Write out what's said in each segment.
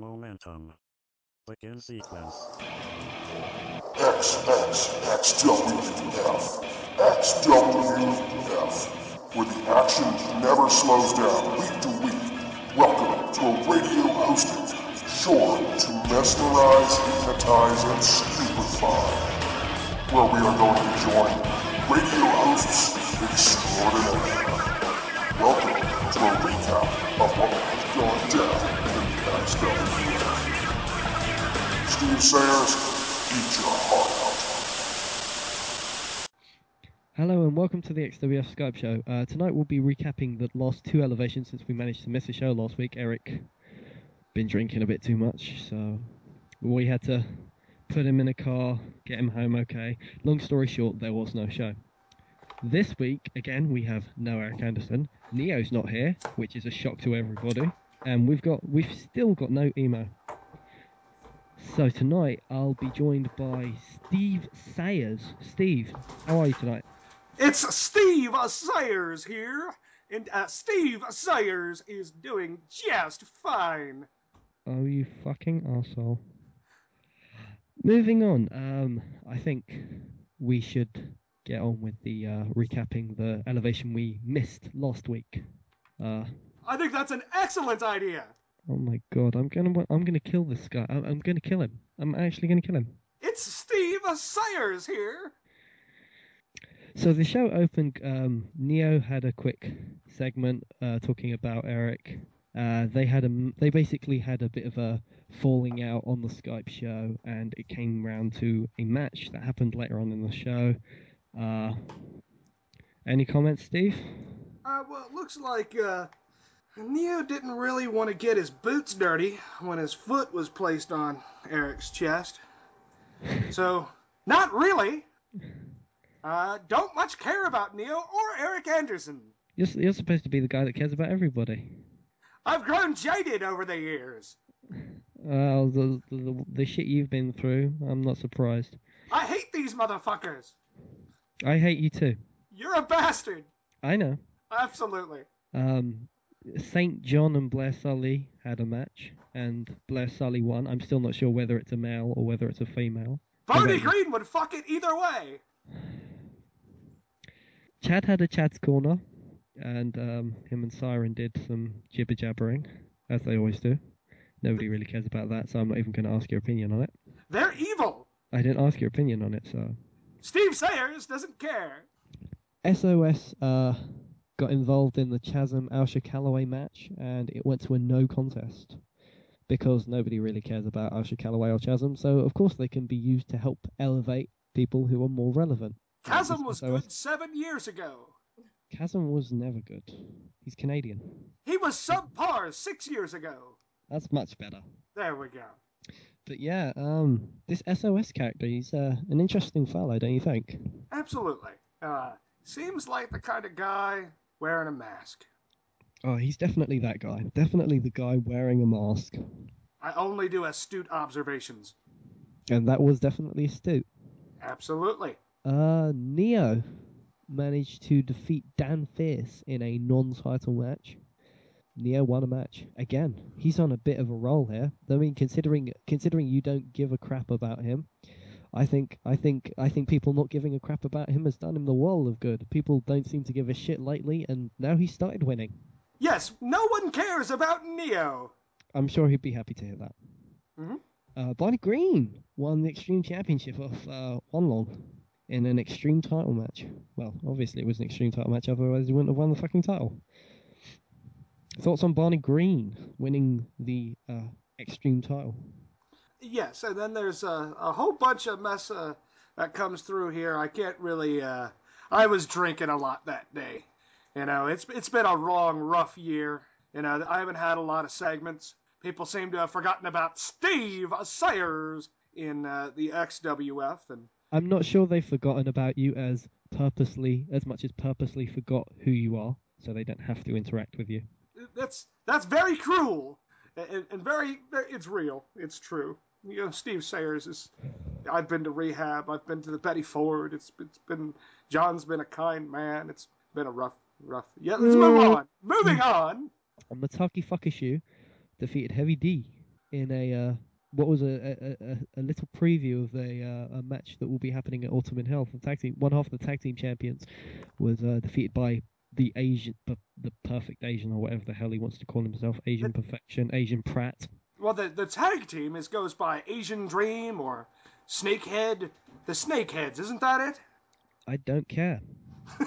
Momentum. Begin sequence. X, X, where the action never slows down week to week. Welcome to a radio hosted, sure to mesmerize, hypnotize, and stupefy, where we are going to join radio hosts extraordinaire. Welcome to a recap of what has gone down the XWF. Steve Sayers, eat your heart out. Hello and welcome to the XWF Skype show. Uh, tonight we'll be recapping the last two elevations since we managed to miss a show last week. Eric been drinking a bit too much, so we had to put him in a car, get him home okay. Long story short, there was no show. This week, again, we have no Eric Anderson. Neo's not here, which is a shock to everybody, and we've got we've still got no emo. So tonight I'll be joined by Steve Sayers. Steve, how are you tonight? It's Steve Sayers here, and uh, Steve Sayers is doing just fine. Oh, you fucking arsehole. Moving on, um, I think we should get on with the uh, recapping the elevation we missed last week. Uh, I think that's an excellent idea. oh my god, I'm gonna I'm gonna kill this guy. I'm, I'm gonna kill him. I'm actually gonna kill him. It's Steve Sayers here. So the show opened. Um, Neo had a quick segment uh, talking about Eric. Uh, they had a they basically had a bit of a falling out on the Skype show, and it came round to a match that happened later on in the show. Uh, any comments, Steve? Uh, well, it looks like Neo didn't really want to get his boots dirty when his foot was placed on Eric's chest. So, not really. Uh, don't much care about Neo or Eric Anderson. You're, you're supposed to be the guy that cares about everybody. I've grown jaded over the years. Well, the, the the shit you've been through, I'm not surprised. I hate these motherfuckers. I hate you too. You're a bastard. I know. Absolutely. Um, Saint John and Blair Sully had a match, and Blair Sully won. I'm still not sure whether it's a male or whether it's a female. Okay. Green would fuck it either way. Chad had a Chad's corner, and um, him and Siren did some jibber jabbering, as they always do. Nobody really cares about that, so I'm not even going to ask your opinion on it. They're evil. I didn't ask your opinion on it, so. Steve Sayers doesn't care. SOS uh, got involved in the Chasm Alsha Calloway match, and it went to a no contest because nobody really cares about Alsha Calloway or Chasm. So of course they can be used to help elevate people who are more relevant. Chasm was SOS good seven years ago. Chasm was never good. He's Canadian. He was subpar six years ago. That's much better. There we go. But yeah, um, this SOS character, he's uh, an interesting fellow, don't you think? Absolutely. Uh, seems like the kind of guy wearing a mask. Oh, he's definitely that guy. Definitely the guy wearing a mask. I only do astute observations. And that was definitely astute. Absolutely. Uh, Neo managed to defeat Dan Fierce in a non-title match. Neo won a match again. He's on a bit of a roll here. I mean, considering considering you don't give a crap about him, I think I think I think people not giving a crap about him has done him the world of good. People don't seem to give a shit lately, and now he started winning. Yes, no one cares about Neo. I'm sure he'd be happy to hear that. Mhm. Uh, Barney Green won the Extreme Championship of uh, Juan Long in an Extreme title match. Well, obviously it was an Extreme title match, otherwise he wouldn't have won the fucking title. Thoughts on Barney Green winning the uh, Extreme title? Yes, and then there's a, a whole bunch of mess uh, that comes through here. I can't really. Uh, I was drinking a lot that day. You know, it's it's been a long, rough year. You know, I haven't had a lot of segments. People seem to have forgotten about Steve Sayers in uh, the XWF, and I'm not sure they've forgotten about you as purposely, as much as purposely forgot who you are, so they don't have to interact with you. that's that's very cruel and, and very, very it's real. It's true. You know, Steve Sayers is. I've been to rehab. I've been to the Betty Ford. It's it's been John's been a kind man. It's been a rough, rough. Yeah, let's move on. Moving on. On the And Mataki Fuckishu defeated Heavy D. in a uh, what was a, a, a, a little preview of a uh, a match that will be happening at Autumn in Hell. The tag team, one half of the tag team champions, was uh, defeated by the Asian, the, the perfect Asian, or whatever the hell he wants to call himself, Asian perfection, Asian Pratt. Well, the the tag team is goes by Asian Dream or Snakehead. The Snakeheads, isn't that it? I don't care.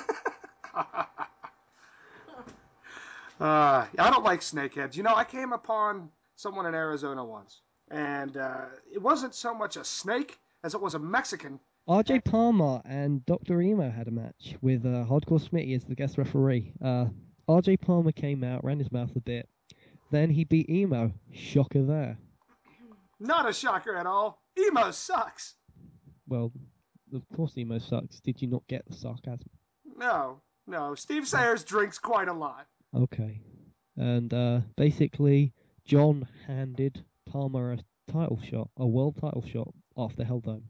Uh, I don't like snakeheads. You know, I came upon someone in Arizona once, and uh, it wasn't so much a snake as it was a Mexican. RJ Palmer and Dr. Emo had a match with uh, Hardcore Smitty as the guest referee. Uh, RJ Palmer came out, ran his mouth a bit. Then he beat Emo. Shocker there. Not a shocker at all. Emo sucks. Well, of course Emo sucks. Did you not get the sarcasm? No, no. Steve Sayers drinks quite a lot. Okay. And uh, basically, John handed Palmer a title shot, a world title shot after Hell Dome,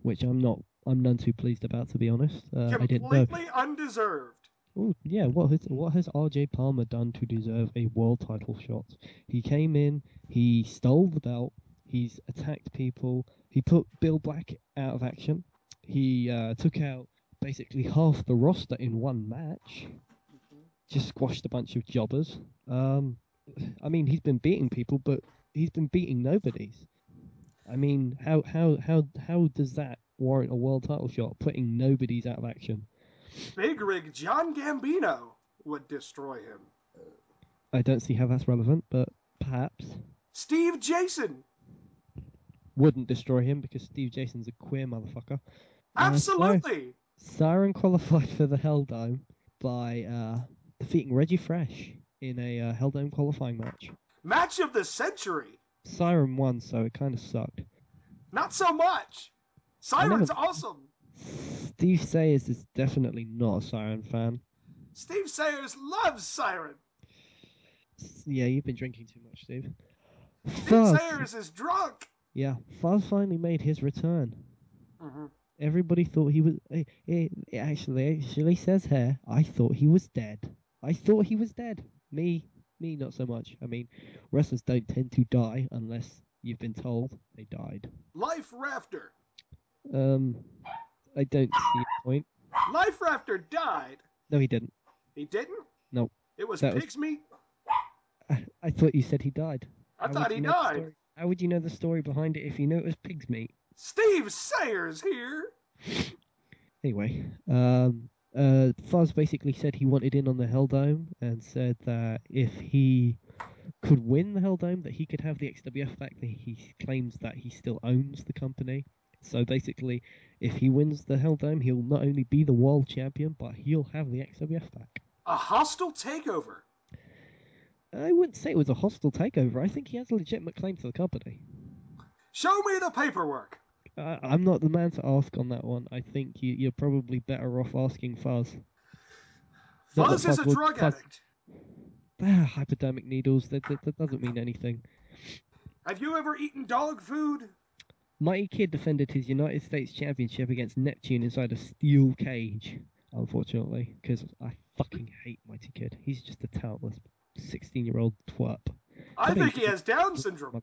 which I'm not, I'm none too pleased about, to be honest. Uh, I didn't know. Completely undeserved. Oh yeah, what has what has RJ Palmer done to deserve a world title shot? He came in, he stole the belt, he's attacked people, he put Bill Black out of action, he uh, took out basically half the roster in one match, just squashed a bunch of jobbers. Um, I mean, he's been beating people, but he's been beating nobodies. I mean, how how how how does that warrant a world title shot? Putting nobodies out of action. Big Rig John Gambino would destroy him. I don't see how that's relevant, but perhaps Steve Jason. wouldn't destroy him because Steve Jason's a queer motherfucker. Uh, so- Absolutely. Siren qualified for the Hell Dome by uh, defeating Reggie Fresh in a uh, Hell Dome qualifying match. Match of the century. Siren won, so it kind of sucked. Not so much. Siren's never- awesome. Steve Sayers is definitely not a Siren fan. Steve Sayers loves Siren. Yeah, you've been drinking too much, Steve. Steve Fuzz, Sayers is drunk. yeah, Fuzz finally made his return. hmm Everybody thought he was. eh, eh, It actually actually says here. I thought he was dead. I thought he was dead. Me, me, not so much. I mean, wrestlers don't tend to die unless you've been told they died. Life Rafter. Um, I don't see a point. Life Rafter died. No, he didn't. He didn't? No. It was That was- pig's meat? I, I thought you said he died. I How thought he you know the died. How would you know the story behind it if you knew it was pig's meat? Steve Sayers here. Anyway, um, uh, Fuzz basically said he wanted in on the Hell Dome and said that if he could win the Hell Dome, that he could have the XWF back. That he claims that he still owns the company. So basically, if he wins the Hell Dome, he'll not only be the world champion, but he'll have the XWF back. A hostile takeover. I wouldn't say it was a hostile takeover. I think he has a legitimate claim to the company. Show me the paperwork. I I'm not the man to ask on that one. I think you, you're probably better off asking Fuzz. That Fuzz is a would- drug Fuzz- addict. Ah, hypodermic needles, that, that, that doesn't mean anything. Have you ever eaten dog food? Mighty Kid defended his United States Championship against Neptune inside a steel cage, unfortunately, because I fucking hate Mighty Kid. He's just a talentless 16 year old twerp. I Somebody think he has Down syndrome.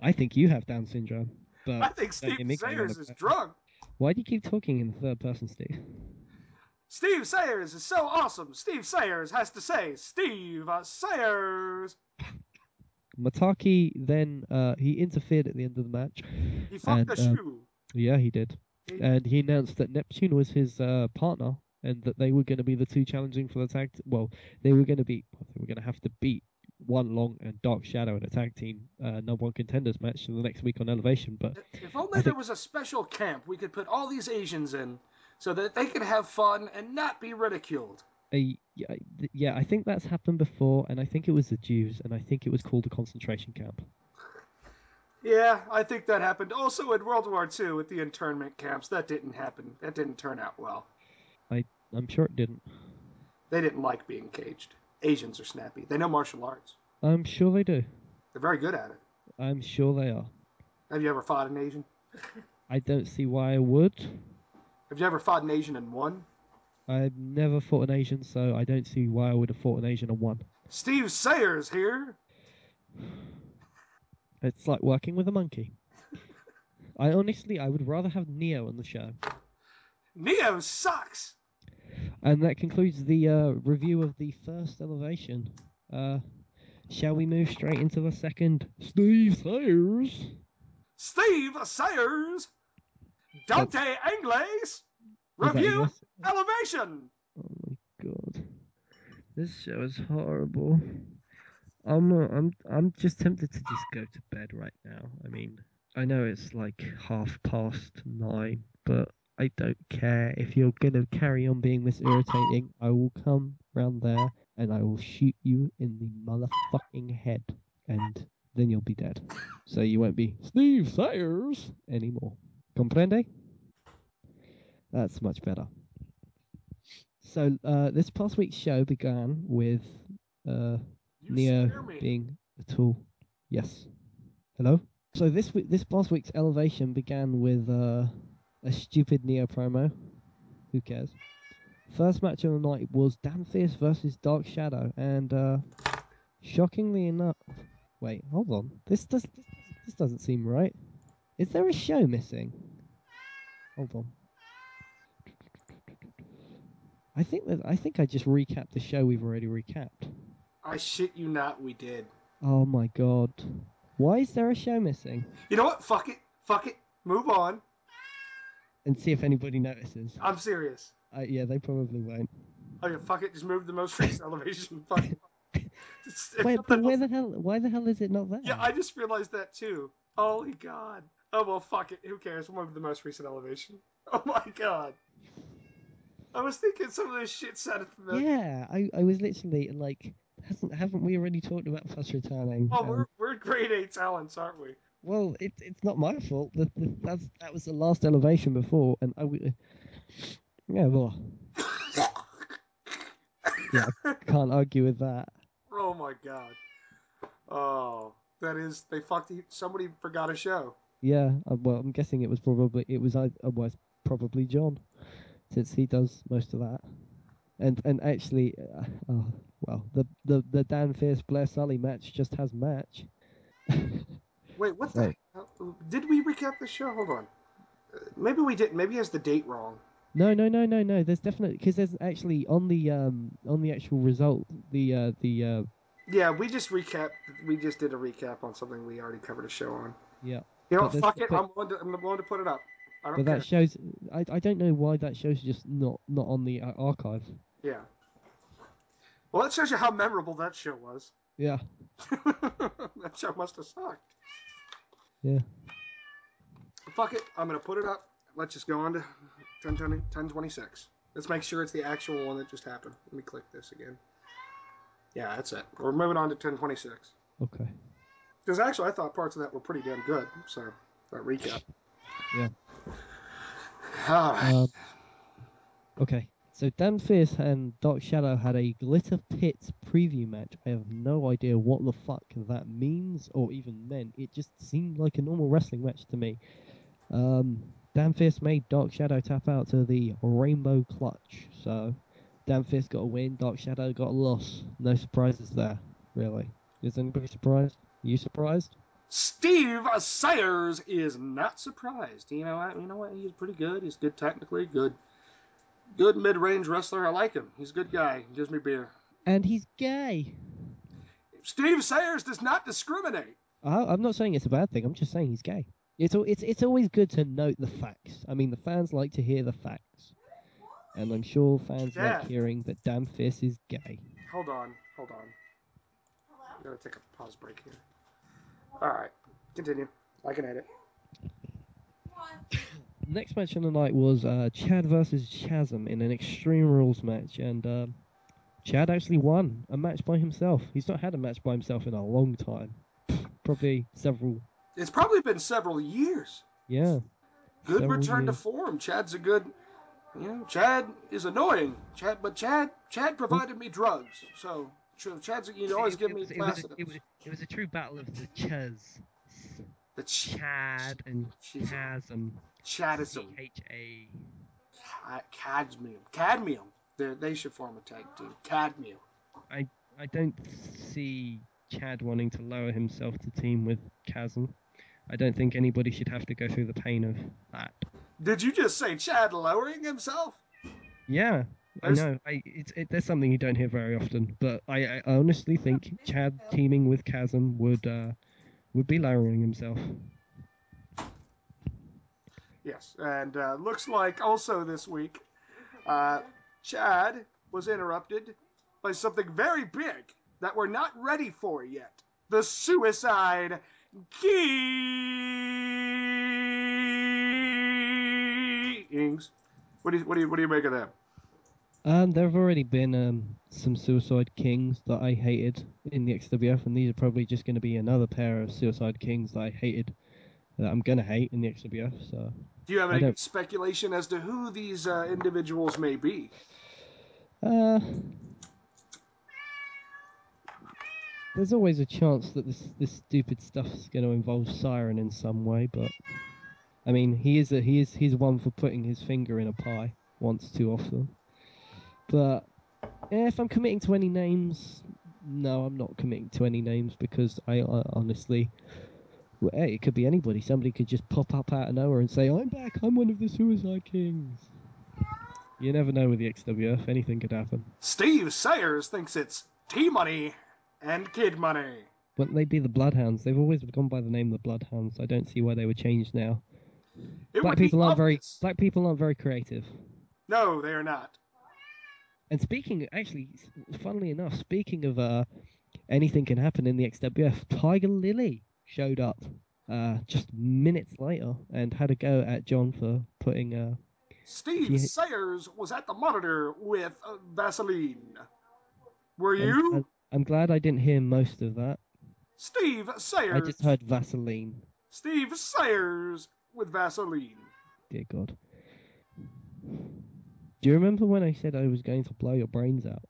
I think you have Down syndrome. But I think Steve me going on Sayers is drunk. Why do you keep talking in the third person, Steve? Steve Sayers is so awesome. Steve Sayers has to say, Steve Sayers. Mataki then uh, he interfered at the end of the match. He fucked And, a um, shoe. Yeah, he did. He- and he announced that Neptune was his uh, partner and that they were going to be the two challenging for the tag. T- well, they were going to be they were going to have to beat Juan Long and dark shadow in a tag team uh, number one contenders match the next week on Elevation. But If only I there was a special camp we could put all these Asians in so that they could have fun and not be ridiculed. uh, yeah, th- yeah, I think that's happened before, and I think it was the Jews, and I think it was called a concentration camp. Yeah, I think that happened also in World War II with the internment camps. That didn't happen. That didn't turn out well. I I'm sure it didn't. They didn't like being caged. Asians are snappy. They know martial arts. I'm sure they do. They're very good at it. I'm sure they are. Have you ever fought an Asian? I don't see why I would. Have you ever fought an Asian and won? I've never fought an Asian, so I don't see why I would have fought an Asian and won. Steve Sayers here. It's like working with a monkey. I honestly, I would rather have Neo on the show. Neo sucks. And that concludes the uh, review of the first elevation. Uh, shall we move straight into the second? Steve Sayers. Steve Sayers. Dante Angles. Is that Review? Elevation. Oh my god, this show is horrible. I'm uh, I'm I'm just tempted to just go to bed right now. I mean, I know it's like half past nine, but I don't care. If you're gonna carry on being this irritating, I will come round there and I will shoot you in the motherfucking head, and then you'll be dead. So you won't be Steve Sayers anymore. Comprende? That's much better. So uh, this past week's show began with uh, Neo being a tool. Yes. Hello. So this week, this past week's elevation began with uh, a stupid Neo promo. Who cares? First match of the night was Dan Fierce versus Dark Shadow, and uh, shockingly enough, wait, hold on. This does this, this doesn't seem right. Is there a show missing? Hold on. I think that I think I just recapped the show we've already recapped. I shit you not, we did. Oh my god. Why is there a show missing? You know what? Fuck it. Fuck it. Move on. And see if anybody notices. I'm serious. Uh, yeah, they probably won't. Okay, fuck it. Just move the most recent elevation. Fuck. It's- Wait, but where the hell? Why the hell is it not there? Yeah, I just realized that too. Holy god. Oh well, fuck it. Who cares? We'll move the most recent elevation. Oh my god. I was thinking some of this shit sounded familiar. Yeah, I, I was literally like, hasn't haven't we already talked about Plus returning? Oh, Um, we're we're grade A talents, aren't we? well, it's it's not my fault. That that's that was the last elevation before, and I w- yeah, well, yeah, I can't argue with that. Oh my god. Oh, that is they fucked. Somebody forgot a show. Yeah, uh, well, I'm guessing it was probably it was I uh, was probably John, since he does most of that. And and actually, uh, oh, well, the the the Dan Fierce Blair Sully match just has match. Wait, what the? Right. hell? Did we recap the show? Hold on. Uh, Maybe we didn't. Maybe he has the date wrong. No, no, no, no, no. There's definitely because there's actually on the um on the actual result the uh the uh Yeah, we just recap. We just did a recap on something we already covered a show on. yeah. You know, fuck it. but- I'm willing to. I'm willing to put it up. I don't But care. that shows I I don't know why that show's just not not on the uh, archive. Yeah. Well, that shows you how memorable that show was. Yeah. that show must have sucked. Yeah. Fuck it. I'm gonna put it up. Let's just go on to 1020, 1026. Let's make sure it's the actual one that just happened. Let me click this again. Yeah, that's it. We're moving on to 1026. Okay. Because actually, I thought parts of that were pretty damn good. So that recap. Yeah. All right. Um, okay, so Dan Fierce and Dark Shadow had a Glitter Pits preview match. I have no idea what the fuck that means or even meant. It just seemed like a normal wrestling match to me. Um, Dan Fierce made Dark Shadow tap out to the Rainbow Clutch. So Dan Fierce got a win, Dark Shadow got a loss. No surprises there, really. Is anybody surprised? you surprised? Steve Sayers is not surprised. You know what? You know what? He's pretty good. He's good technically. Good, good mid-range wrestler. I like him. He's a good guy. He gives me beer. And he's gay. Steve Sayers does not discriminate. I, I'm not saying it's a bad thing. I'm just saying he's gay. It's it's it's always good to note the facts. I mean, the fans like to hear the facts, and I'm sure fans Yeah. like hearing that Dan Fierce is gay. Hold on. Hold on. I'm gonna take a pause break here. All right. Continue. I can edit. Next match on the night was uh, Chad versus Chasm in an Extreme Rules match, and um, Chad actually won a match by himself. He's not had a match by himself in a long time, probably several. It's probably been several years. Yeah, Good Several return to form. Chad's a good. You know, Chad is annoying. Chad, but Chad, Chad provided me drugs. So, You always give me it, was, it, was, it was a true battle of the Chas, The ch- Chad and. Chasm. Chadism. C H A. Ca- Cadmium. Cadmium. They're, they should form a tag team. Cadmium. I, I don't see Chad wanting to lower himself to team with Chasm. I don't think anybody should have to go through the pain of that. Did you just say Chad lowering himself? Yeah, There's- I know. I, it's it, there's something you don't hear very often, but I, I honestly think Chad teaming with Chasm would uh, would be lowering himself. Yes, and uh, looks like also this week, uh, Chad was interrupted by something very big that we're not ready for yet. The Suicide Kings. What do you what do you what do you make of them? Um, there have already been um, some Suicide Kings that I hated in the XWF, and these are probably just going to be another pair of Suicide Kings that I hated, that I'm going to hate in the XWF. So Do you have any speculation as to who these uh, individuals may be? Uh, there's always a chance that this this stupid stuff's going to involve Siren in some way, but I mean, he is a he is he's one for putting his finger in a pie once too often. But if I'm committing to any names, no, I'm not committing to any names because I, I honestly. Well, hey, it could be anybody. Somebody could just pop up out of nowhere and say, "I'm back. I'm one of the Suicide Kings." You never know with the XWF. Anything could happen. Steve Sayers thinks it's T Money and Kid Money. Wouldn't they be the Bloodhounds? They've always gone by the name the Bloodhounds. I don't see why they would change now. It black people aren't very black people aren't very creative. No, they are not. And speaking, actually, funnily enough, speaking of uh, anything can happen in the XWF, Tiger Lily showed up uh, just minutes later and had a go at John for putting. Uh, Steve She- Sayers was at the monitor with uh, Vaseline. Were you? I'm, I'm glad I didn't hear most of that. Steve Sayers. I just heard Vaseline. Steve Sayers with Vaseline. Dear God. Do you remember when I said I was going to blow your brains out?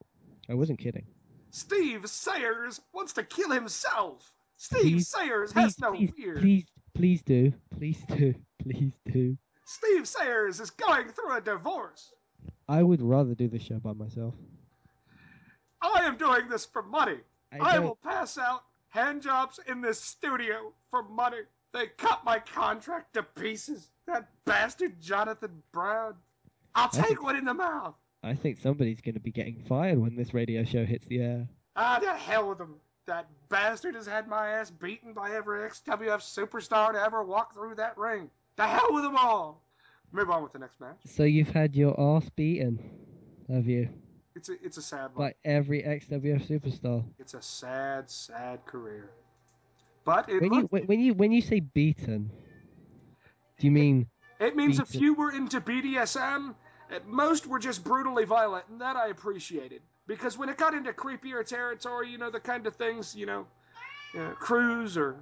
I wasn't kidding. Steve Sayers wants to kill himself. Steve Please- Sayers Please, has no please, fear. please, please do, please do, please do. Steve Sayers is going through a divorce. I would rather do the show by myself. I am doing this for money. I I, will pass out hand jobs in this studio for money. They cut my contract to pieces. That bastard Jonathan Brown. I'll take think- one in the mouth. I think somebody's going to be getting fired when this radio show hits the air. Ah, to hell with him. That bastard has had my ass beaten by every XWF superstar to ever walk through that ring. The hell with them all. Move on with the next match. So you've had your ass beaten, have you? It's a it's a sad one. By every XWF superstar. It's a sad, sad career. But it When you when when you when you say beaten, do you mean it means a few were into BDSM. At most were just brutally violent, and that I appreciated. Because when it got into creepier territory, you know, the kind of things, you know, uh, Cruz or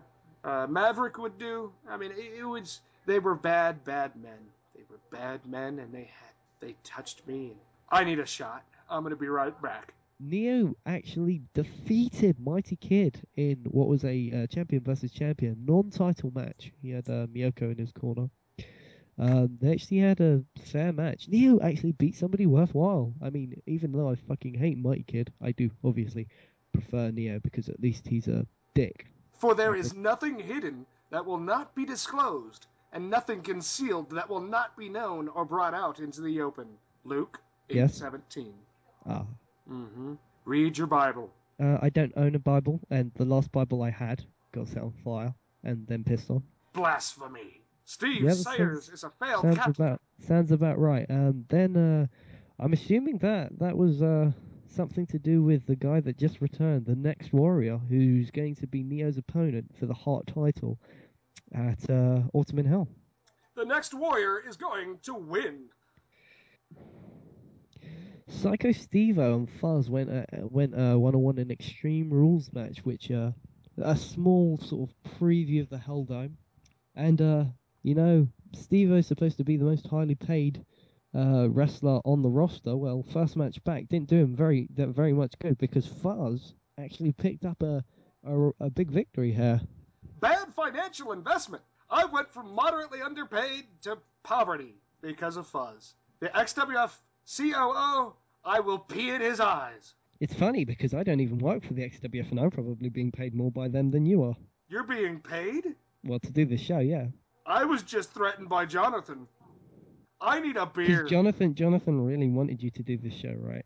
uh, Maverick would do. I mean, it, it was they were bad, bad men. They were bad men, and they had they touched me. And I need a shot. I'm gonna be right back. Neo actually defeated Mighty Kid in what was a uh, champion versus champion non-title match. He had uh, Miyoko in his corner. Um, they actually had a fair match. Neo actually beat somebody worthwhile. I mean, even though I fucking hate Mighty Kid, I do obviously prefer Neo because at least he's a dick. For there is nothing hidden that will not be disclosed, and nothing concealed that will not be known or brought out into the open. Luke Yes. seventeen. Ah, Mm-hmm. Read your Bible. uh, I don't own a Bible, and the last Bible I had got set on fire and then pissed on. Blasphemy. Steve Yeah, Sayers sounds- is a failed sounds captain. about sounds about right. Um, then uh, I'm assuming that that was uh something to do with the guy that just returned, the next warrior, who's going to be Neo's opponent for the Heart title at uh, Autumn in Hell. The next warrior is going to win. Psycho Stevo and Fuzz went uh, went uh, one on one in Extreme Rules match, which uh, a small sort of preview of the Hell Dome, and uh, you know Steve Stevo's supposed to be the most highly paid uh, wrestler on the roster. Well, first match back didn't do him very that very much good because Fuzz actually picked up a a, a big victory here. Bad financial investment. I went from moderately underpaid to poverty because of Fuzz. The XWF COO, I will pee in his eyes. It's funny because I don't even work for the XWF and I'm probably being paid more by them than you are. You're being paid? Well, to do this show, yeah. I was just threatened by Jonathan. I need a beer. Jonathan, Jonathan really wanted you to do this show, right?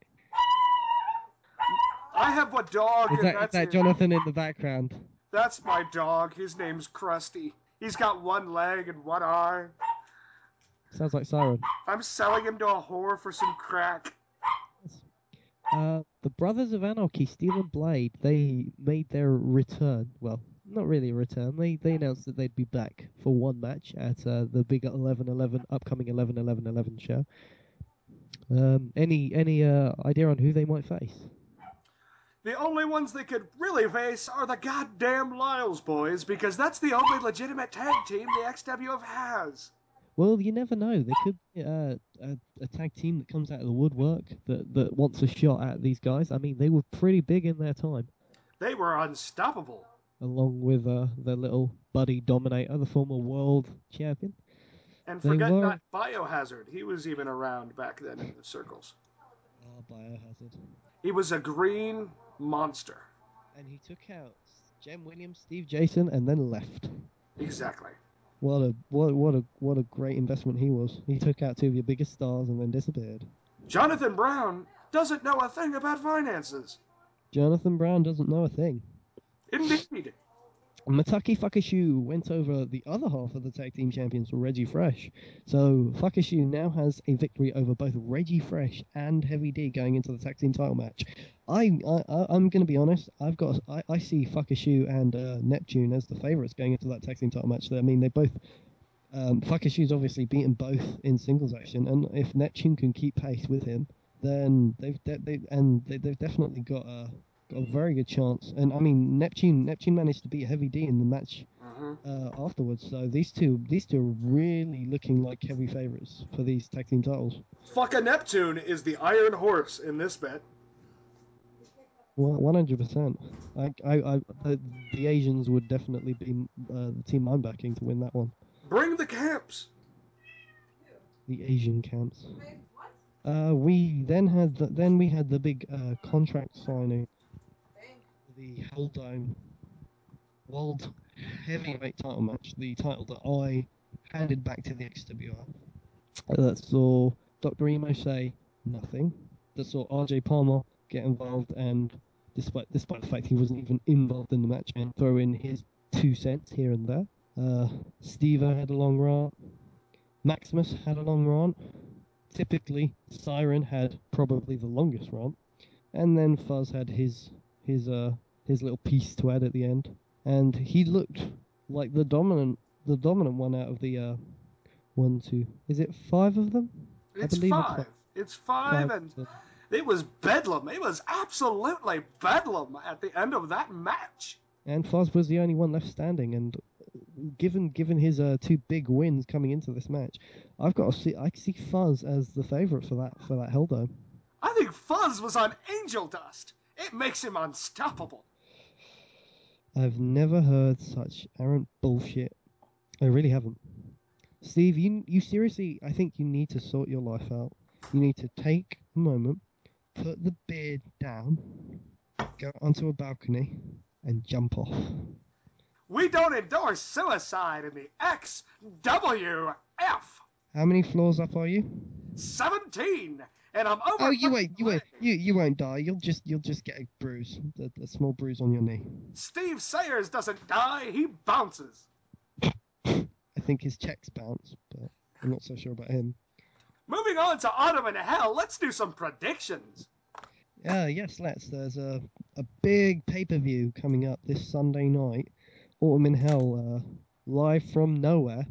I have a dog, Is that, is that. Jonathan in the background? That's my dog. His name's Krusty. He's got one leg and one eye. Sounds like Siren. I'm selling him to a whore for some crack. Uh, the Brothers of Anarchy, Steel and Blade, they made their return. Well, not really a return. They they announced that they'd be back for one match at uh, the big 11-11 upcoming 11-11-11 show. Um, any any uh, idea on who they might face? The only ones they could really face are the goddamn Lyles boys because that's the only legitimate tag team the XWF has. Well, you never know. They could be uh, a, a tag team that comes out of the woodwork that, that wants a shot at these guys. I mean, they were pretty big in their time, They were unstoppable. Along with uh, their little buddy Dominator, the former world champion. And They forget were- not Biohazard. He was even around back then in the circles. Oh, Biohazard. He was a green monster. And he took out Jem Williams, Steve Jason, and then left. Exactly. What a what what a what a great investment he was. He took out two of your biggest stars and then disappeared. Jonathan Brown doesn't know a thing about finances. Jonathan Brown doesn't know a thing. Indeed. Mataki Fakashu went over the other half of the tag team champions, Reggie Fresh. So Fakashu now has a victory over both Reggie Fresh and Heavy D going into the tag team title match. I, I I'm going to be honest. I've got I, I see Fakashu and uh, Neptune as the favourites going into that tag team title match. I mean, they both. Um, Fakashu's obviously beaten both in singles action, and if Neptune can keep pace with him, then they've de- they and they, they've definitely got a a very good chance. And I mean, Neptune Neptune managed to beat a Heavy D in the match hmm uh, afterwards. So these two these two are really looking like heavy favourites for these tag team titles. Fucka Neptune is the iron horse in this bet. One hundred percent. I I, I the, the Asians would definitely be uh, the team I'm backing to win that one. Bring the camps. The Asian camps. Uh, we then had the, then we had the big uh, contract signing. The Hell Dome World Heavyweight Title match, the title that I handed back to the XWF. That saw Dr. Emo say nothing. That saw RJ Palmer get involved, and despite despite the fact he wasn't even involved in the match, and throw in his two cents here and there. Uh, Steve-O had a long rant. Maximus had a long rant. Typically, Siren had probably the longest rant, and then Fuzz had his his uh his little piece to add at the end, and he looked like the dominant the dominant one out of the uh one two is it five of them? It's believe it's five. five. It's five, and it was bedlam. It was absolutely bedlam at the end of that match. and Fuzz was the only one left standing. And given given his uh, two big wins coming into this match, I've got to see I see Fuzz as the favourite for that for that Helldome. I think Fuzz was on angel dust. It makes him unstoppable. I've never heard such arrant bullshit. I really haven't. Steve, you you seriously I think you need to sort your life out. You need to take a moment, put the beard down, go onto a balcony, and jump off. We don't endorse suicide in the XWF. How many floors up are you? 17, and I'm over. Oh, you wait, you wait, ready. you you won't die. You'll just you'll just get a bruise, a, a small bruise on your knee. Steve Sayers doesn't die, he bounces. I think his checks bounce, but I'm not so sure about him. Moving on to Autumn in Hell, let's do some predictions. Uh, yes, let's. There's a a big pay per view coming up this Sunday night. Autumn in Hell, uh, live from nowhere,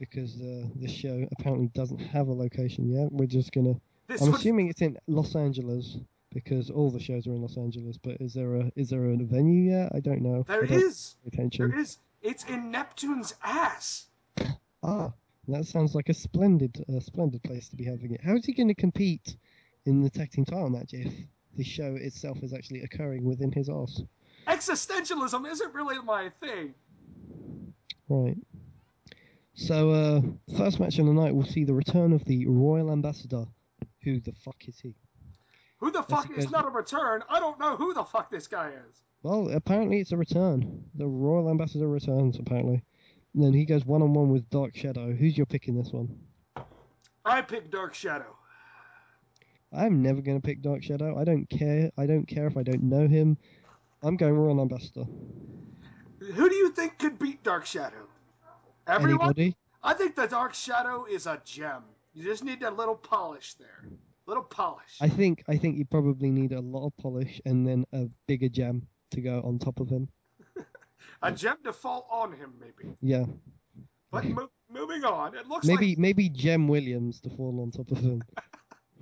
because uh, this show apparently doesn't have a location yet. We're just gonna. This I'm would, assuming it's in Los Angeles because all the shows are in Los Angeles. But is there a is there a venue yet? I don't know. there don't is. attention. There is. It's in Neptune's ass. Ah, that sounds like a splendid, uh, splendid place to be having it. How is he going to compete in the tag team title match if the show itself is actually occurring within his ass? Existentialism isn't really my thing. Right. So, uh, first match of the night, we'll see the return of the Royal Ambassador. Who the fuck is he? Who the fuck is not a return? I don't know who the fuck this guy is. Well, apparently it's a return. The Royal Ambassador returns, apparently. And then he goes one on one with Dark Shadow. Who's your pick in this one? I pick Dark Shadow. I'm never going to pick Dark Shadow. I don't care. I don't care if I don't know him. I'm going Royal Ambassador. Who do you think could beat Dark Shadow? Everyone? Anybody? I think the Dark Shadow is a gem. You just need a little polish there. Little polish. I think I think you probably need a lot of polish and then a bigger gem to go on top of him. A gem to fall on him, maybe. Yeah, But mo- moving on, it looks maybe like maybe Gem Williams to fall on top of him.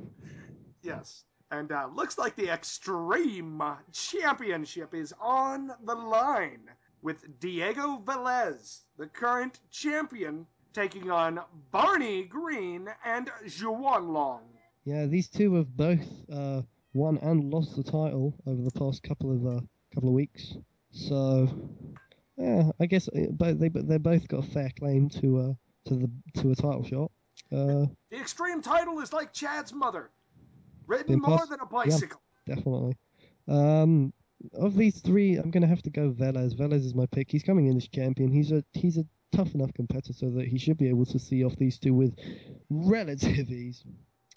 yes, and uh, looks like the Extreme Championship is on the line with Diego Velez, the current champion, taking on Barney Green and Juan Long. Yeah, these two have both uh, won and lost the title over the past couple of uh, couple of weeks. So, yeah, I guess both they they both got a fair claim to uh to the to a title shot. Uh, The Extreme title is like Chad's mother, ridden more poss- than a bicycle. definitely. Um, of these three, I'm gonna have to go Velez. Velez is my pick. He's coming in as champion. He's a he's a tough enough competitor that he should be able to see off these two with relative ease.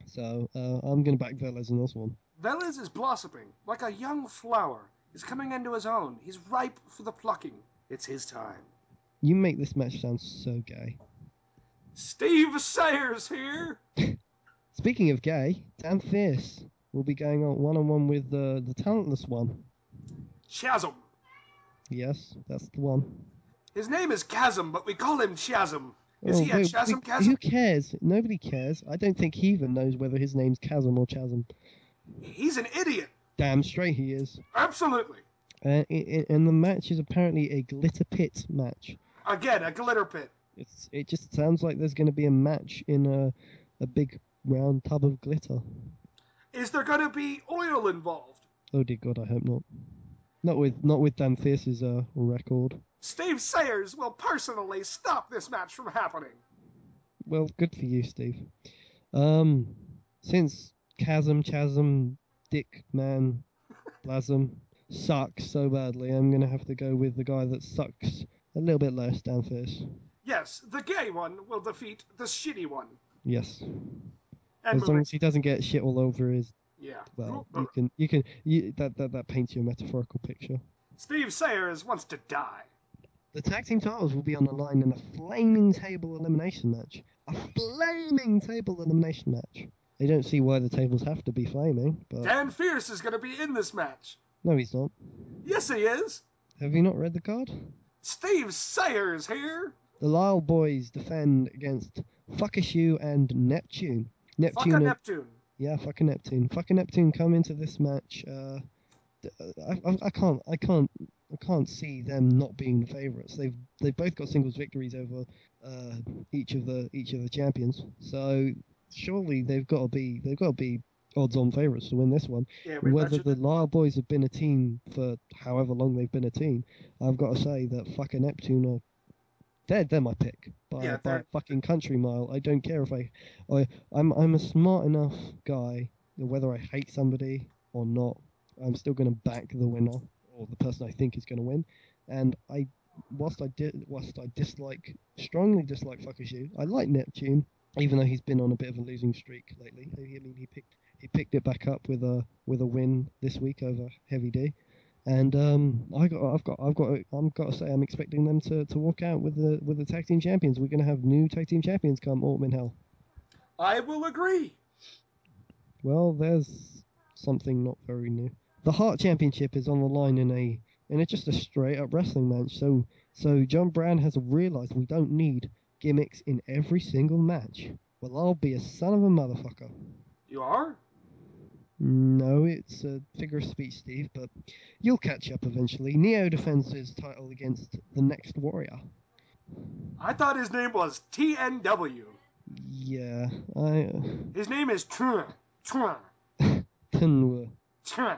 So uh, I'm gonna back Velez in this one. Velez is blossoming like a young flower. He's coming into his own. He's ripe for the plucking. It's his time. You make this match sound so gay. Steve Sayers here. Speaking of gay, Dan Fierce will be going on one on one with uh, the talentless one. Chasm. Yes, that's the one. His name is Chasm, but we call him Chasm. Is Oh, he a wait, Chasm wait, Chasm? Who cares? Nobody cares. I don't think he even knows whether his name's Chasm or Chasm. He's an idiot. Damn straight he is. Absolutely. Uh, i i and the match is apparently a glitter pit match. Again, a glitter pit. It's it just sounds like there's going to be a match in a a big round tub of glitter. Is there going to be oil involved? Oh dear God, I hope not. Not with not with Dan Fierce's uh, record. Steve Sayers will personally stop this match from happening. Well, good for you, Steve. Um, since Chasm, Chasm, Dick, Man, Blasm sucks so badly, I'm gonna have to go with the guy that sucks a little bit less, Dan Fierce. Yes, the gay one will defeat the shitty one. Yes, And as long as he doesn't get shit all over his. Yeah. Well, you uh. can, you can, you, that, that that paints you a metaphorical picture. Steve Sayers wants to die. The tag team titles will be on the line in a flaming table elimination match. A flaming table elimination match. I don't see why the tables have to be flaming, but Dan Fierce is going to be in this match. no, he's not. Yes, he is. Have you not read the card? Steve Sayers here. The Lyle boys defend against Fuckishu and Neptune. Fuck Neptune, a are- Neptune. Yeah, fucking Neptune. Fucking Neptune come into this match. Uh, I, I, I can't, I can't, I can't see them not being the favourites. They've they've both got singles victories over uh, each of the each of the champions. So surely they've got to be they've got to be odds-on favourites to win this one. Yeah, Whether the Lyle boys have been a team for however long they've been a team, I've got to say that fucking Neptune are they're they're my pick by, Yeah, by fucking country mile. I don't care if I, I I'm I'm a smart enough guy that whether I hate somebody or not, I'm still going to back the winner or the person I think is going to win. And I, whilst I did, whilst I dislike strongly dislike Fuckers You, I like Neptune, even though he's been on a bit of a losing streak lately. I mean, he picked he picked it back up with a with a win this week over Heavy D. And um, I got, I've got, I've got, I'm got to say, I'm expecting them to, to walk out with the with the tag team champions. We're going to have new tag team champions come Autumn in Hell. I will agree. Well, there's something not very new. The Heart Championship is on the line in a in a just a straight up wrestling match. So so John Brown has realised we don't need gimmicks in every single match. Well, I'll be a son of a motherfucker. You are? No, it's a figure of speech, Steve, but you'll catch up eventually. Neo defends his title against the next warrior. I thought his name was TNW. Yeah, I. Uh, His name is Trin. Trin. Tenwa. Trin.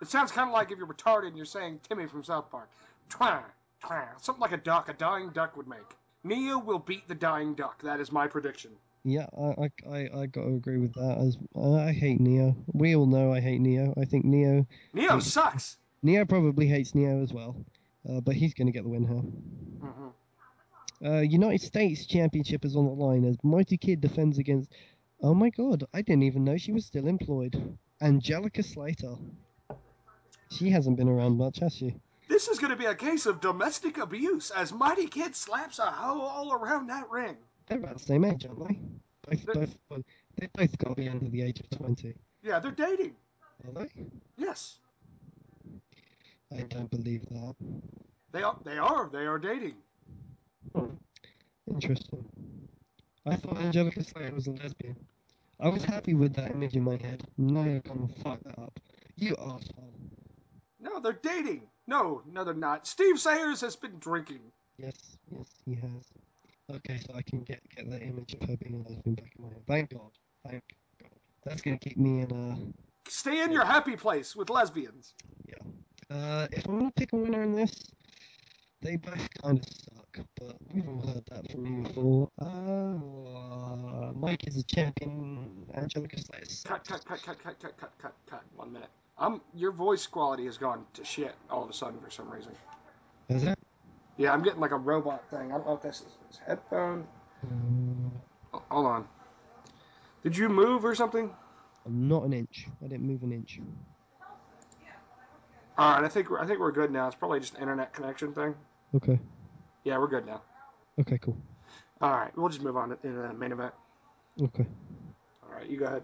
It sounds kind of like if you're retarded and you're saying Timmy from South Park. Twang, twang. Something like a duck, a dying duck would make. Neo will beat the dying duck. That is my prediction. Yeah, I, I, I, I got to agree with that. As I hate Neo. We all know I hate Neo. I think Neo Neo sucks. Neo probably hates Neo as well, uh, but he's going to get the win here. hmm Uh, United States Championship is on the line as Mighty Kid defends against. Oh my God! I didn't even know she was still employed. Angelica Slater. She hasn't been around much, has she? This is going to be a case of domestic abuse as Mighty Kid slaps a hoe all around that ring. They're about the same age, aren't they? Both, They're- both, well, they both got to be under the age of twenty. Yeah, they're dating. Are they? Yes, I don't believe that. they are. They are. They are dating. Hmm. Interesting. I thought Angelica Slater was a lesbian. I was happy with that image in my head. Now you're gonna fuck that up. You asshole. No, they're dating. No, no, they're not. Steve Sayers has been drinking. Yes, yes, he has. Okay, so I can get get that image of her being a lesbian back in my head. Thank God. Thank God. That's gonna keep me in a. Stay in your happy place with lesbians. Yeah. Uh, if I'm gonna pick a winner in this, they both kind of suck, but we've all heard that from me before. Uh, Mike is a champion. Angelica Slater. Cut, cut, cut, cut, cut, cut, cut, cut, cut. One minute. I'm. Your voice quality has gone to shit all of a sudden for some reason. Is it? Yeah, I'm getting like a robot thing. I don't know if this is this headphone. Um, Oh, hold on. Did you move or something? Not an inch. I didn't move an inch. All right, I think we're, I think we're good now. It's probably just an internet connection thing. Okay. Yeah, we're good now. Okay, cool. All right, we'll just move on to the main event. Okay. All right, you go ahead.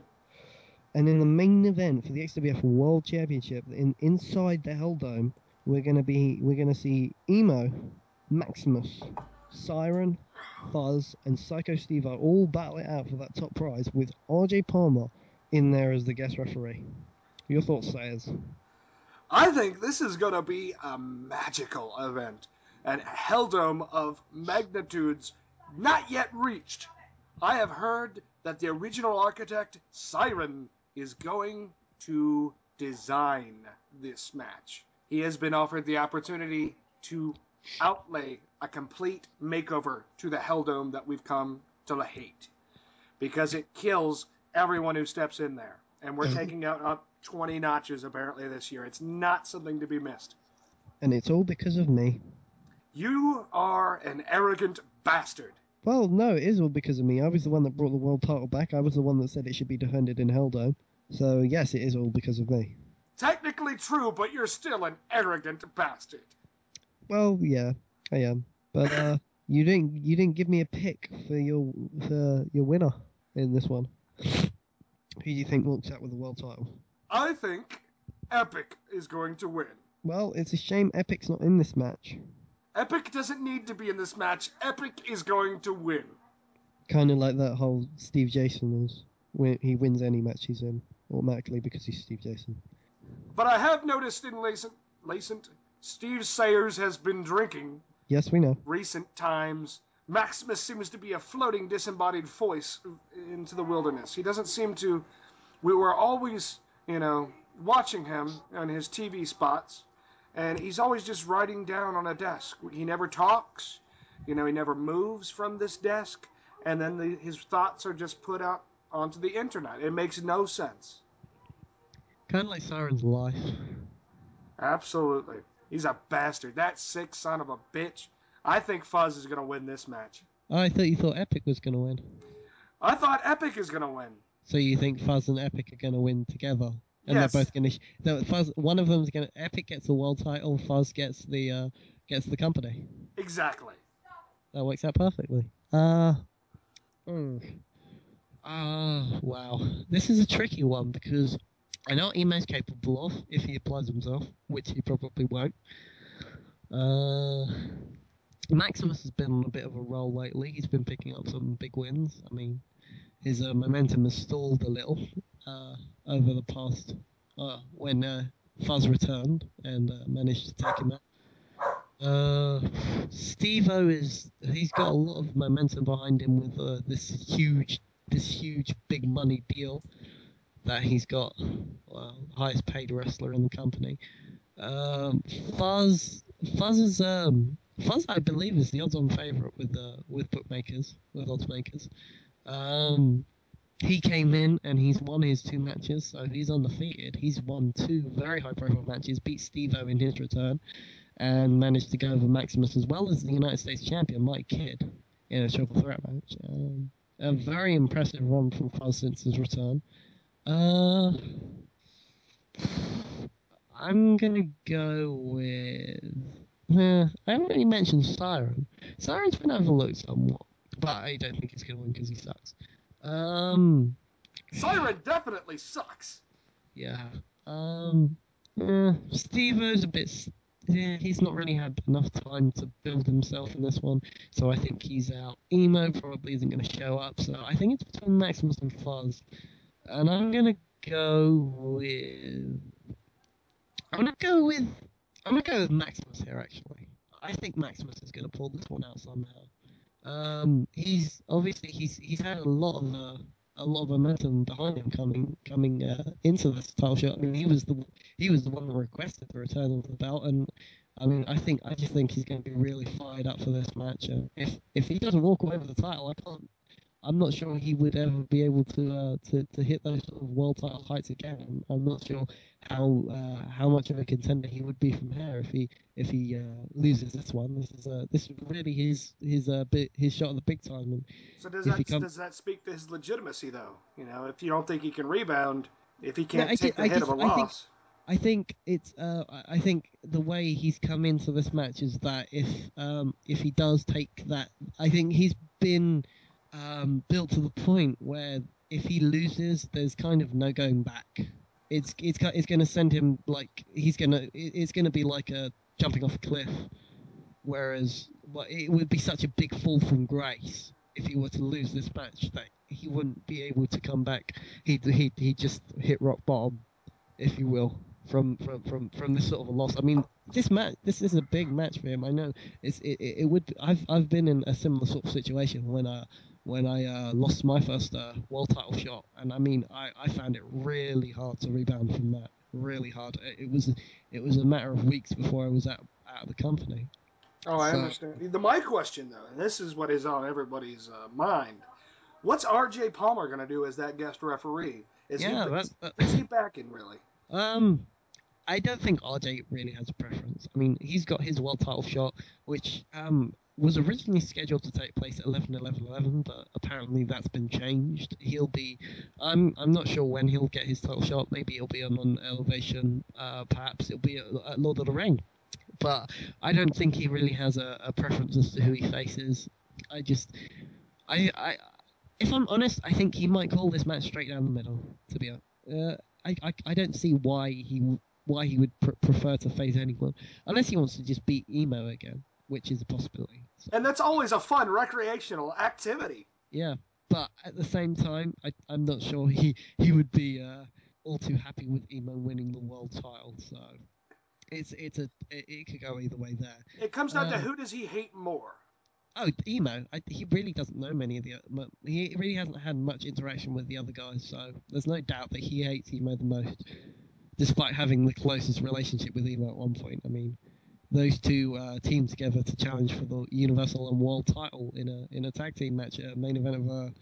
And in the main event for the XWF World Championship, in inside the Hell Dome, we're gonna be we're gonna see Emo, Maximus, Cyren, Fuzz, and Psycho Steve are all battle it out for that top prize with RJ Palmer in there as the guest referee. Your thoughts, Sayers? I think this is going to be a magical event, an Hell Dome of magnitudes not yet reached. I have heard that the original architect, Cyren, is going to design this match. He has been offered the opportunity to outlay a complete makeover to the Hell Dome that we've come to hate because it kills everyone who steps in there. And we're mhm. taking out up 20 notches apparently this year. It's not something to be missed. And it's all because of me. You are an arrogant bastard. Well, no, it is all because of me. I was the one that brought the world title back. I was the one that said it should be defended in Hell Dome. So yes, it is all because of me. Technically true, but you're still an arrogant bastard. Well, yeah, I am. But uh, you didn't you didn't give me a pick for your for your winner in this one. Who do you think walks out with the world title? I think Epic is going to win. Well, it's a shame Epic's not in this match. Epic doesn't need to be in this match. Epic is going to win. Kind of like that whole Steve Jason is. When he wins any match he's in automatically because he's Steve Jason. But I have noticed in Lacent, Lacent, Steve Sayers has been drinking Yes, we know. recent times. Maximus seems to be a floating, disembodied voice into the wilderness. He doesn't seem to. We were always, you know, watching him on his TV spots, and he's always just writing down on a desk. He never talks, you know, he never moves from this desk, and then the, his thoughts are just put out onto the internet. It makes no sense. Kind of like Cyren's life. Absolutely. He's a bastard. That sick son of a bitch. I think Fuzz is going to win this match. I thought you thought Epic was gonna win. I thought Epic is going to win. So you think Fuzz and Epic are gonna win together? And Yes. they're both gonna. Sh- no, Fuzz. One of them's gonna. Epic gets the world title. Fuzz gets the uh, gets the company. Exactly. That works out perfectly. Uh. mm. Ah, wow. This is a tricky one because I know what Emo's capable of if he applies himself, which he probably won't. Uh, Maximus has been on a bit of a roll lately. He's been picking up some big wins. I mean, his uh, momentum has stalled a little uh, over the past uh, when uh, Fuzz returned and uh, managed to take him out. Uh, Steve-O is he's got a lot of momentum behind him with uh, this huge this huge big money deal that he's got. Well, highest paid wrestler in the company. Um, Fuzz Fuzz is um Fuzz I believe is the odds-on favorite with uh, with bookmakers with odds makers. Um, he came in and he's won his two matches, so he's undefeated. He's won two very high profile matches, beat Steve-O in his return, and managed to go over Maximus as well as the United States champion Mike Kidd in a triple threat match. Um, a very impressive run from Fuzz since his return. Uh, I'm gonna go with. Yeah, I haven't really mentioned Cyren. Cyren's been overlooked somewhat, but I don't think he's gonna win because he sucks. Um, Cyren definitely sucks. yeah. Um, yeah, Steve-O's a bit. Yeah, he's not really had enough time to build himself in this one, so I think he's out. Emo probably isn't going to show up, so I think it's between Maximus and Fuzz. And I'm going to go with. I'm to go with. I'm to go with Maximus here, actually. I think Maximus is going to pull this one out somehow. Um, he's obviously he's he's had a lot of uh, a lot of momentum behind him coming coming uh, into this title shot. I mean, he was the he was the one that requested the return of the belt, and I mean, I think I just think he's going to be really fired up for this match. And if if he doesn't walk away with the title, I can't. I'm not sure he would ever be able to uh, to to hit those sort of world title heights again. I'm, I'm not sure how uh, how much of a contender he would be from here if he if he uh, loses this one. This is uh, this is really his his uh, bit, his shot at the big time. And So does that he come- does that speak to his legitimacy though? You know, if you don't think he can rebound, if he can't I take the I hit just- of a I think- loss. I think it's. Uh, I I think the way he's come into this match is that if um, if he does take that, I think he's been um, built to the point where if he loses, there's kind of no going back. It's it's it's going to send him like he's going to it's going to be like a jumping off a cliff. Whereas, well, it would be such a big fall from grace if he were to lose this match that he wouldn't be able to come back. He'd he he just hit rock bottom if you will, from from from from this sort of a loss. I mean, this match, this is a big match for him. I know it's it, it, would. I've I've been in a similar sort of situation when I when I uh, lost my first uh, world title shot, and I mean, I I found it really hard to rebound from that. Really hard. It, it was it was a matter of weeks before I was out out of the company. Oh, I So- understand. The my question though, and this is what is on everybody's uh, mind: What's R.J. Palmer going to do as that guest referee? Is yeah, he, that's. that- is he backing really? Um, I don't think RJ really has a preference. I mean, he's got his world title shot, which um was originally scheduled to take place at 11 11 11, but apparently that's been changed. He'll be, I'm I'm not sure when he'll get his title shot. Maybe he'll be on elevation. Uh, perhaps it'll be at, at Lord of the Ring. But I don't think he really has a, a preference as to who he faces. I just, I I. If I'm honest, I think he might call this match straight down the middle. To be honest, uh, I, I I don't see why he why he would pr- prefer to face anyone unless he wants to just beat emo again, which is a possibility. So, And that's always a fun recreational activity. yeah, but at the same time, I, I'm not sure he he would be uh, all too happy with emo winning the world title. So it's it's a it, it could go either way there. It comes down to Um, who does he hate more. Oh, emo. I, he really doesn't know many of the. He really hasn't had much interaction with the other guys, so there's no doubt that he hates emo the most, despite having the closest relationship with emo at one point. I mean, those two uh, teamed together to challenge for the Universal and World Title in a in a tag team match at a main event of a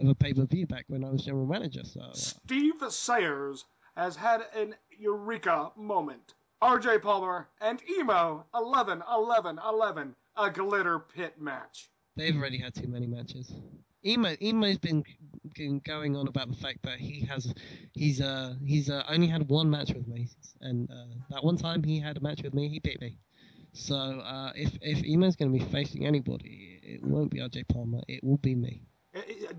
of a pay per view back when I was general manager. So uh, Steve Sayers has had an eureka moment. R.J. Palmer and Emo 11 11 11, a glitter pit match. they've already had too many matches. Emo Emo's been, been going on about the fact that he has he's uh he's uh, only had one match with me, and uh, that one time he had a match with me, he beat me. So uh, if if Emo's going to be facing anybody, it won't be RJ Palmer. It will be me.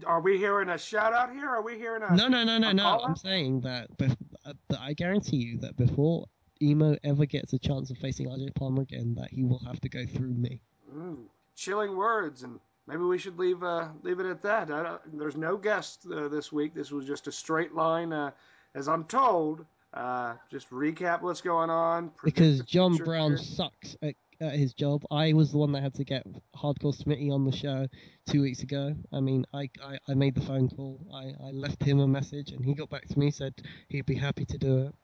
Are we hearing a shout out here? Are we hearing a. No, no, no, no, no. call I'm saying that, bef- uh, that I guarantee you that before Emo ever gets a chance of facing RJ Palmer again, that he will have to go through me. Ooh, chilling words, and maybe we should leave uh, leave it at that. There's no guest uh, this week. This was just a straight line, uh, as I'm told. Uh, just recap what's going on. because John Brown here. sucks at, at his job. I was the one that had to get Hardcore Smitty on the show two weeks ago. I mean, I, I, I made the phone call. I, I left him a message, and he got back to me said he'd be happy to do it.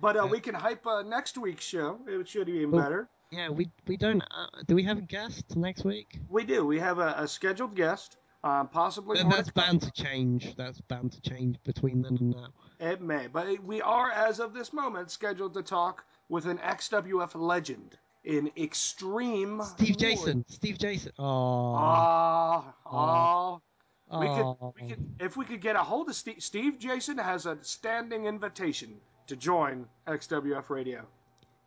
But uh, Yeah. we can hype uh, next week's show. It should be even Well- better. Yeah, we we don't. Uh, do we have a guest next week? We do. We have a, a scheduled guest. Um, possibly more that's bound to change. That's bound to change between then and now. It may, but it- we are, as of this moment, scheduled to talk with an XWF legend in Extreme. Steve Jason. Steve Jason. Oh. Ah, ah. We could, oh. we could, if we could get a hold of Steve, Steve Jason has a standing invitation to join XWF Radio.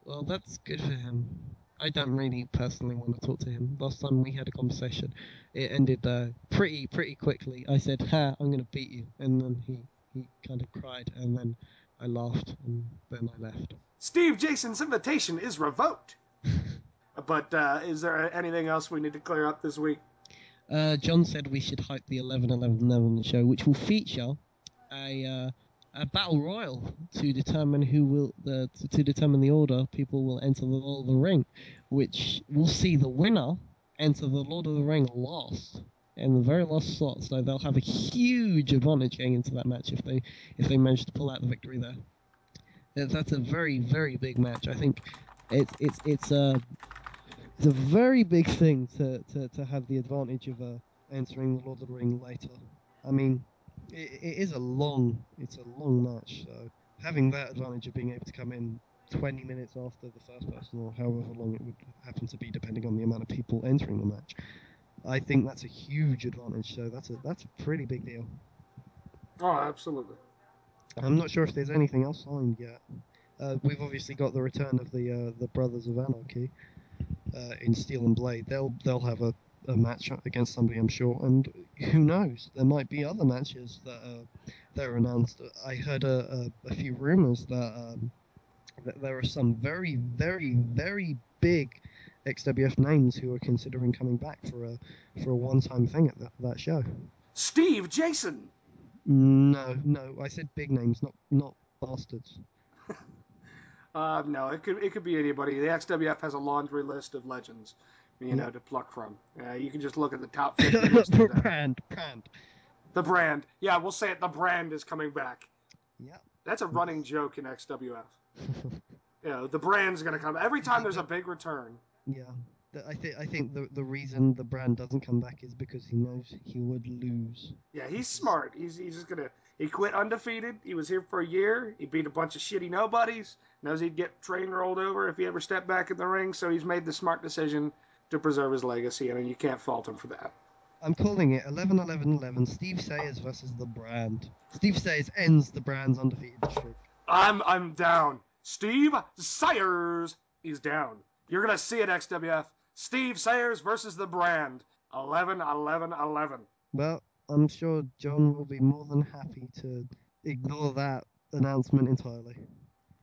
Well, that's good for him. I don't really personally want to talk to him. Last time we had a conversation, it ended uh, pretty pretty quickly. I said, "Ha, I'm going to beat you," and then he he kind of cried, and then I laughed, and then I left. Steve Jason's invitation is revoked. but uh, is there anything else we need to clear up this week? Uh, John said we should hype the 11 11 11 show, which will feature a uh, a battle royal to determine who will the to, to determine the order people will enter the Lord of the Ring, which will see the winner enter the Lord of the Ring last in the very last slot. So they'll have a huge advantage going into that match if they if they manage to pull out the victory there. That's a very very big match. I think it's it's it's a it's a very big thing to, to, to have the advantage of uh, entering the Lord of the Ring later. I mean, it, it is a long it's a long match, so having that advantage of being able to come in 20 minutes after the first person, or however long it would happen to be, depending on the amount of people entering the match, I think that's a huge advantage. So that's a that's a pretty big deal. Oh, absolutely. I'm not sure if there's anything else signed yet. Uh, we've obviously got the return of the uh, the Brothers of Anarchy uh, in Steel and Blade. They'll they'll have a, a match against somebody, I'm sure. And who knows? There might be other matches that uh, that are announced. I heard a, a, a few rumors that, um, that there are some very very very big XWF names who are considering coming back for a for a one time thing at that, that show. Steve Jason. No, no, I said big names, not not bastards. Uh, no, it could it could be anybody. The XWF has a laundry list of legends, you know, Yeah. to pluck from. Uh, you can just look at the top 50 list of them. brand, brand. The brand. Yeah, we'll say it. The brand is coming back. Yeah. That's a running joke in XWF. You know, the brand's gonna come. Every time there's a big return. Yeah. The- I think I think the the reason the brand doesn't come back is because he knows he would lose. Yeah, he's smart. He's he's just gonna. He quit undefeated. He was here for a year. He beat a bunch of shitty nobodies. Knows he'd get train rolled over if he ever stepped back in the ring. So he's made the smart decision to preserve his legacy, and you can't fault him for that. I'm calling it 11 11 11 Steve Sayers versus the brand. Steve Sayers ends the brand's undefeated streak. I'm I'm down. Steve Sayers is down. You're gonna see it, XWF. Steve Sayers versus the brand. 11 11 11. Well, I'm sure John will be more than happy to ignore that announcement entirely.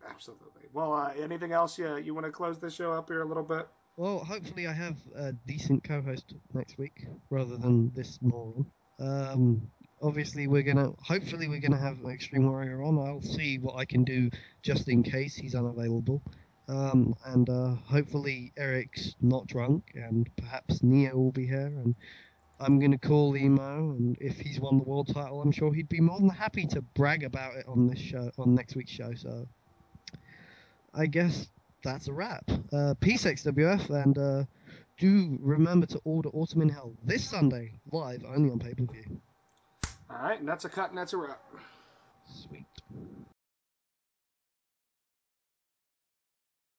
Absolutely. Well, uh, anything else you you want to close the show up here a little bit? Well, hopefully I have a decent co-host next week rather than this moron. Um, obviously we're gonna, hopefully we're gonna have Extreme Warrior on. I'll see what I can do just in case he's unavailable. Um, and uh, hopefully Eric's not drunk, and perhaps Neo will be here. And I'm gonna call Emo, and if he's won the world title, I'm sure he'd be more than happy to brag about it on this show, on next week's show. So I guess that's a wrap. Uh, peace, XWF, and uh, do remember to order Autumn in Hell this Sunday, live only on pay per view. All right, and that's a cut, and that's a wrap. Sweet.